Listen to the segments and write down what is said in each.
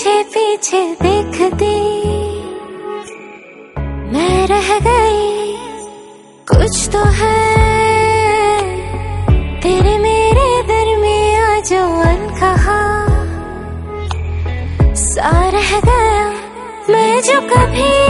पीछे पीछे देखती मैं रह गई। कुछ तो है तेरे मेरे दरमिया जो अनकहा सा रह गया मैं जो कभी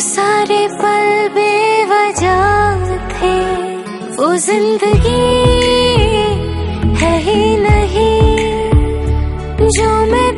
सारे पल बेवजह थे। वो ज़िंदगी है ही नहीं जो मैं